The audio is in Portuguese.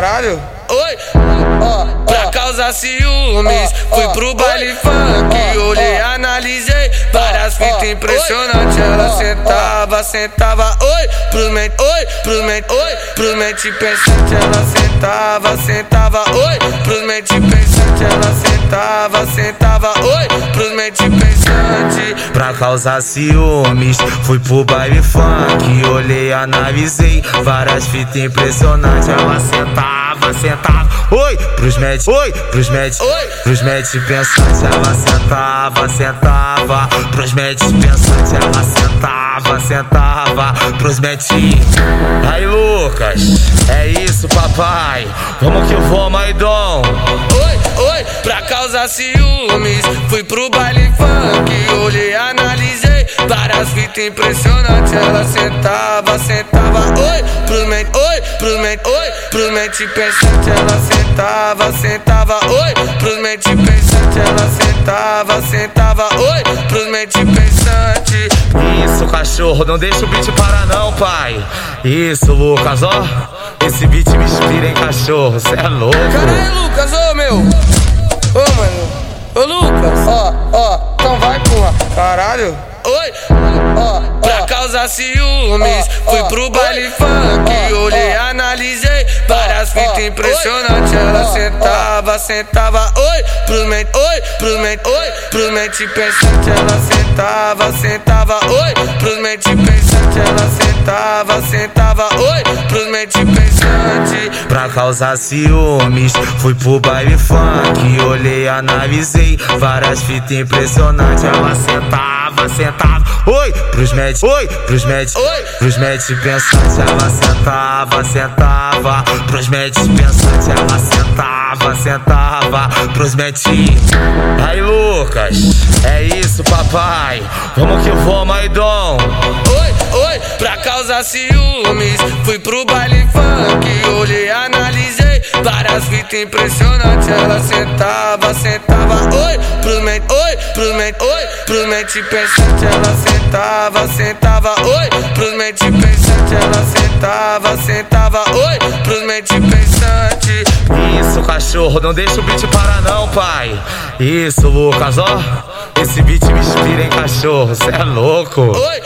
Caralho. Oi, ó, pra causar ciúmes, fui pro baile funk, olhei, analisei várias fitas impressionantes. Ela sentava, sentava, oi, pros mente, oi, pros mente, oi, pros mente pensante. Ela sentava, sentava, oi, pros mente pensante. Ela sentava, sentava, oi, pros mente pensante. Causar ciúmes, fui pro baile funk, olhei, analisei várias fitas impressionantes. Ela sentava, sentava, oi, pros med, oi, pros med, Oi. pros med pensantes. Ela sentava, sentava, pros med pensantes. Ela sentava, sentava, pros med. Aí, Lucas, é isso, papai. Vamos que vamos, aí, Dom. Oi, oi, pra causar ciúmes, fui pro baile funk, olhei, analisei várias fitas impressionantes. Ela sentava, sentava, oi, pros mente, oi, pros mente, oi, pros mente pensante. Ela sentava, sentava, oi, pros mente pensante. Ela sentava, sentava, oi, pros mente pensante. Isso, cachorro, não deixa o beat parar não, pai. Isso, Lucas, ó. Esse beat me inspira, hein, cachorro. Cê é louco. Caralho, Lucas, ô meu. Ô, mano. Ô, Lucas. Ó, ó. Caralho. Oi, pra causar ciúmes, fui pro baile funk, olhei, analisei várias fitas impressionantes. Ela sentava, sentava, oi, pros mente, oi, pros mente, oi, pros mente pensante. Ela sentava, sentava, oi, pros mente pensante. Ela sentava, sentava, oi, pros mente pensante. Pra causar ciúmes, fui pro baile funk. Olhei, analisei várias fitas impressionantes. Ela sentava, sentava, oi, pros med, oi, pros med, Oi. pros med pensantes. Ela sentava, sentava, pros med pensantes. Ela sentava, sentava, pros med. Aí, Lucas, é isso, papai. Vamos que vamos, aí, Dom. Oi, oi, pra causar ciúmes, fui pro baile funk, olhei, analisei várias fitas impressionantes. Ela sentava, sentava, oi, pros mente, oi, pros mente, oi, pros mente pensante. Ela sentava, sentava, oi, pros mente pensante. Ela sentava, sentava, oi, pros mente pensante. Isso, cachorro, não deixa o beat parar não, pai. Isso, Lucas, ó. Esse beat me inspira, hein, cachorro. Cê é louco. Oi,